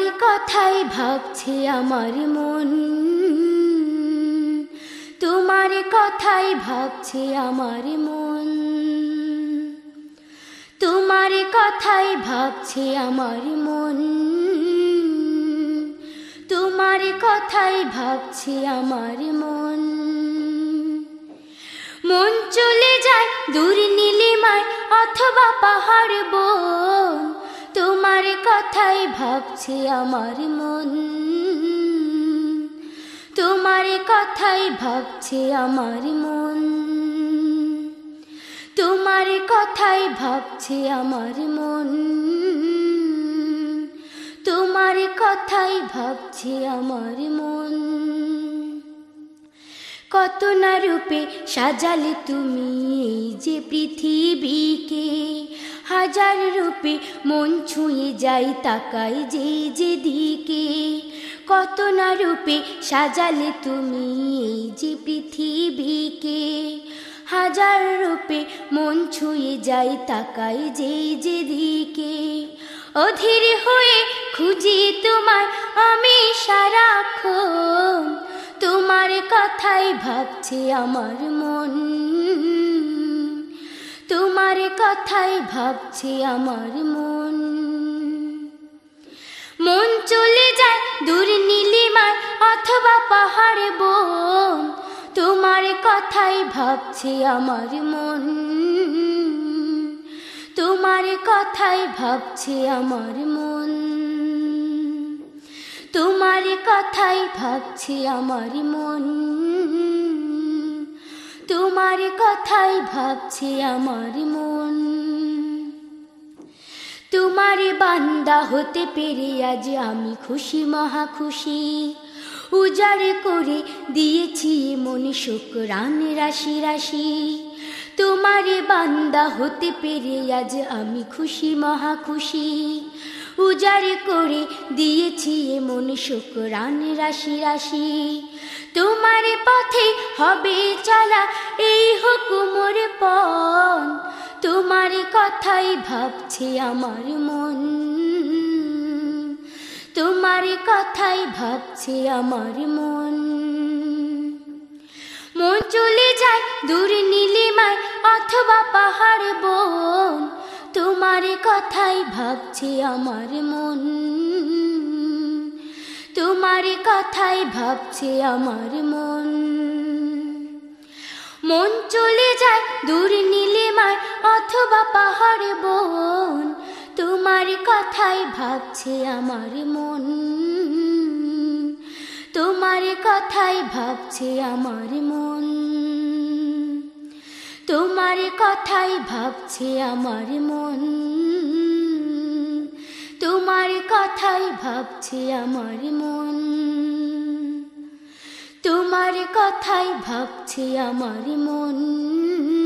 তোমার কথাই ভাবছে আমার মন। তোমার কথাই ভাবছে আমার মন। তোমার কথাই ভাবছে আমার মন। তোমার কথাই ভাবছে আমার মন। মন চলে যায় দূর নীলিমায় অথবা পাহাড় বন। তোমার কথাই ভাবছে আমার মন। তোমার কথাই ভাবছে আমার মন। তোমার কথাই ভাবছে আমার মন। তোমার কথাই ভাবছে আমার মন। কত না রূপে সাজালে তুমি এই যে পৃথিবীকে হাজার রূপে মন ছুঁয়ে যাই তাকাই যে যে দিকে। কত না রূপে সাজালে তুমি এই যে পৃথিবীকে। হাজার রূপে মন ছুঁয়ে যাই তাকাই যে যে দিকে। অধীর হয়ে খুঁজি তোমার আমি সারাক্ষণ। তোমার কথাই ভাবছে আমার মন। কথাই ভাবছে আমার মন। মন চলে যায় দূর নীলিমায় অথবা পাহাড়ে বন। তোমার কথাই ভাবছে আমার মন। তোমার কথাই ভাবছে আমার মন। তোমার কথাই ভাবছে আমার মন। তোমার কথাই ভাবছে আমার মন। তোমার বান্দা হতে পেরে আজ আমি খুশি, মহা খুশি। উজাড় করে দিয়েছি মনে শুক্রান রাশি রাশি। তোমার বান্দা হতে পেরে আজ আমি খুশি, মহা খুশি। উজাড় করে দিয়েছি মন শুক্রান রাশি রাশি। তোমার পথে হবে চলা, এই হুকুমর পন তোমার কথাই ভাবছে আমার মন। তোমার কথাই ভাবছে আমার মন। মন চলে যায় দূর নীলিমায় অথবা পাহাড় বন। তোমার কথাই ভাবছে আমার মন। তোমার কথাই ভাবছে আমার মন। মন চলে যায় দূর নীলিমায় অথবা পাহাড়ে বন। তোমার কথাই ভাবছে আমার মন। তোমার কথাই ভাবছে আমার মন। তোমার কথাই ভাবছে আমার মন। কথাই ভাবছে আমার মন। তোমার কথাই ভাবছে আমার মন।